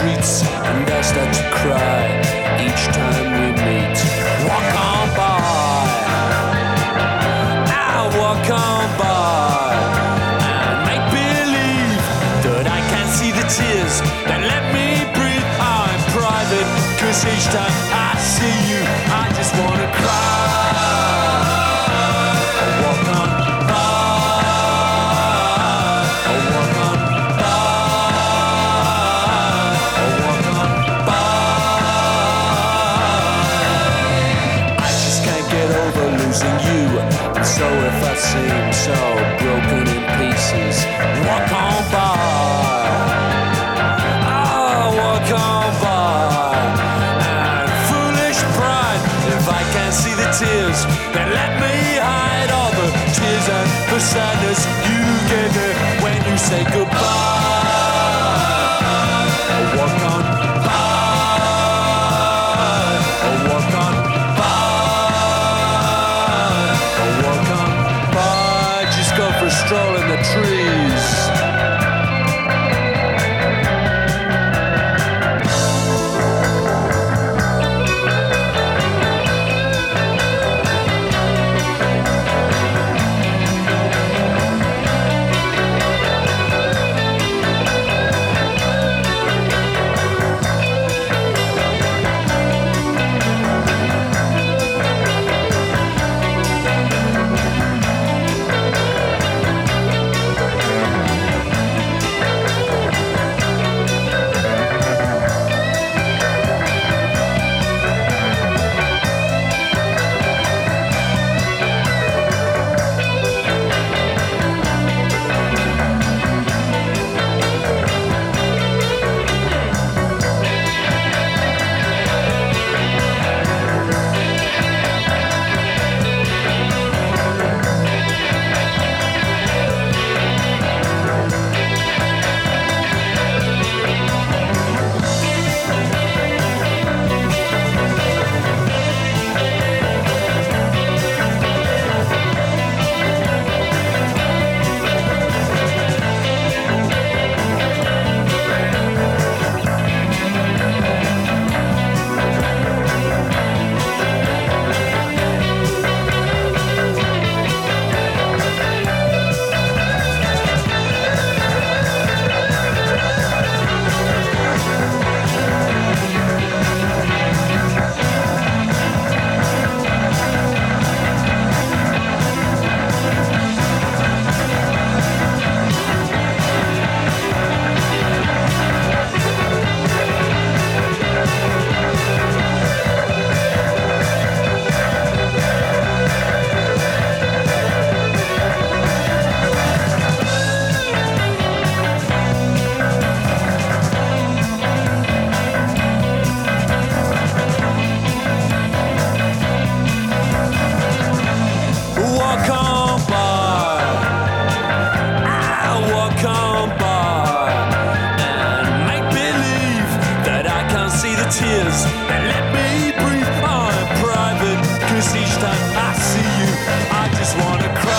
streets and I start to cry each time we meet. Walk on by, I walk on by, and make believe that I can see the tears that let me breathe. I'm private, cause each time I and see the tears then let me hide all the tears and the sadness you gave me when you say goodbye. I see you. I just wanna cry.